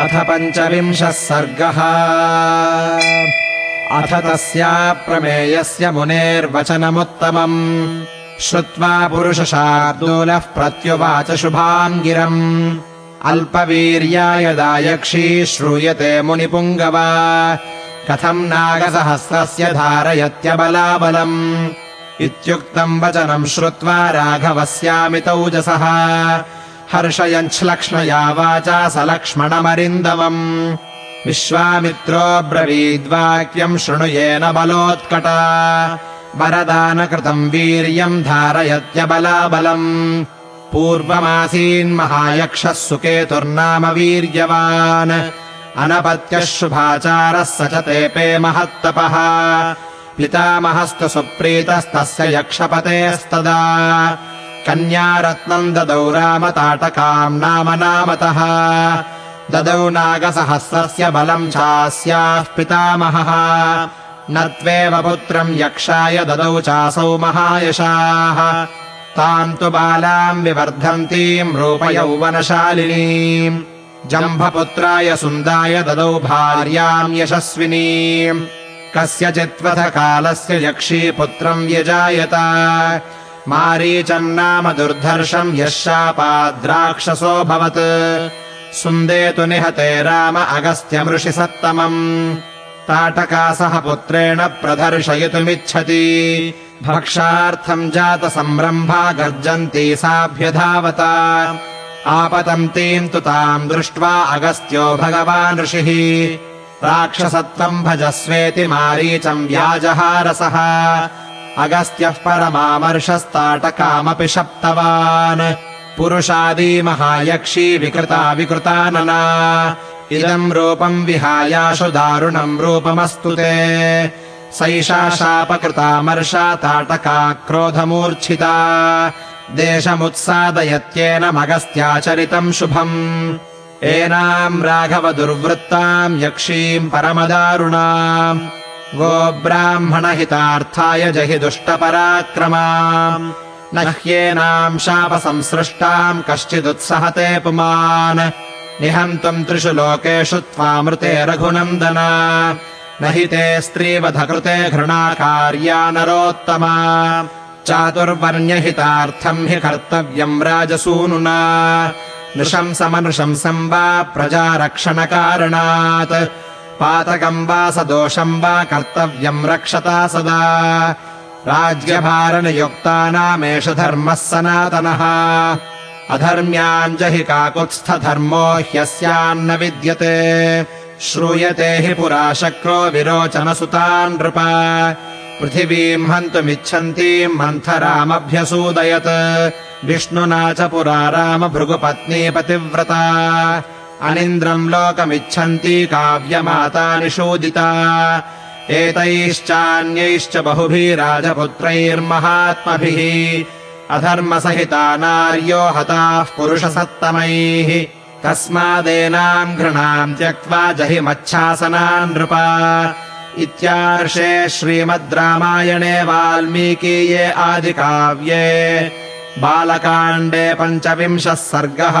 अथ पञ्चविंशः सर्गः। अथ तस्या प्रमेयस्य मुनेर्वचनमुत्तमम्। श्रुत्वा पुरुषशार्दूलः प्रत्युवाच शुभाम् गिरम् अल्पवीर्याय दायक्षी श्रूयते मुनिपुङ्गवा। कथम् नागसहस्रस्य धारयत्यबलाबलम्। इत्युक्तम् वचनम् श्रुत्वा राघवस्यामितौजसः हर्षयञ्छ्लक्ष्मया वाचा स लक्ष्मणमरिन्दवम्। विश्वामित्रोऽब्रवीद्वाक्यम् शृणुयेन बलोत्कटा। वरदानकृतम् वीर्यम् धारयत्यबलाबलम्। पूर्वमासीन्महायक्षः सुकेतुर्नाम वीर्यवान्। अनपत्यः शुभाचारः स च तेपे महत्तपः। पितामहस्तु सुप्रीतस्तस्य यक्षपतेस्तदा कन्यारत्नम् ददौ रामताटकाम् नाम नामतः। ददौ नागसहस्रस्य बलम् चास्याः पितामहः। न त्वेव पुत्रम् यक्षाय ददौ चासौ महायशाः। ताम् तु बालाम् विवर्धन्तीम् रूपयौवनशालिनीम् जम्भपुत्राय सुन्दाय ददौ भार्याम् यशस्विनीम्। कस्यचित्वथ कालस्य यक्षी पुत्रम् व्यजायत मारीचन्नाम दुर्धर्षम् यः शापाद्राक्षसोऽभवत् सुन्देतु निहते राम अगस्त्यमृषि सत्तमम् ताटकासः पुत्रेण प्रदर्शयितुमिच्छति। भक्षार्थम् जातसम्रम्भा गर्जन्ती साभ्यधावत। आपतन्तीम् तु ताम् दृष्ट्वा अगस्त्यो भगवान् ऋषिः। राक्षसत्वम् भजस्वेति मारीचम् व्याजहारसः अगस्त्यः परमामर्षस्ताटकामपि शप्तवान्। पुरुषादी महायक्षी विकृता विकृतानना इदम् रूपम् विहायाशु दारुणम् रूपमस्तु ते। सैषा शापकृतामर्षा ताटका क्रोधमूर्च्छिता। देशमुत्सादयत्येन मगस्त्याचरितम् शुभम्। एनाम् राघव दुर्वृत्ताम् यक्षीम् परमदारुणाम् गोब्राह्मणहितार्थाय जहि दुष्टपराक्रमा न ह्येनाम् शापसंसृष्टाम् कश्चिदुत्सहते पुमान्। निहन्तुम् त्रिषु लोकेषु त्वामृते रघुनन्दन। न हि ते स्त्रीवधकृते घृणाकार्या नरोत्तमा। चातुर्वर्ण्यहितार्थम् हि कर्तव्यम् राजसूनुना। नृशंसमनृशंसम् वा प्रजारक्षणकारणात् पातकम् वा सदोषम् वा कर्तव्यम् रक्षता सदा। राज्यभारणयुक्तानामेष धर्मः सनातनः। अधर्म्याञ्जहि काकुत्स्थधर्मो ह्यस्यान्न विद्यते। श्रूयते हि पुरा शक्रो विरोचनसुतान् नृप। पृथिवीम् हन्तुमिच्छन्तीम् मन्थरामभ्यसूदयत्। विष्णुना च पुरा राम भृगुपत्नी पतिव्रता अनिन्द्रम् लोकमिच्छन्ती काव्यमाता निषूदिता एतैश्चान्यैश्च बहुभिराजपुत्रैर्महात्मभिः अधर्मसहिता नार्यो हताः पुरुषसत्तमैः। तस्मादेनाम् घृणाम् त्यक्त्वा जहि मच्छासनान् नृप। इत्यार्षे श्रीमद् रामायणे वाल्मीकीये आदिकाव्ये बालकाण्डे पञ्चविंशः सर्गः